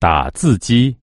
打字机。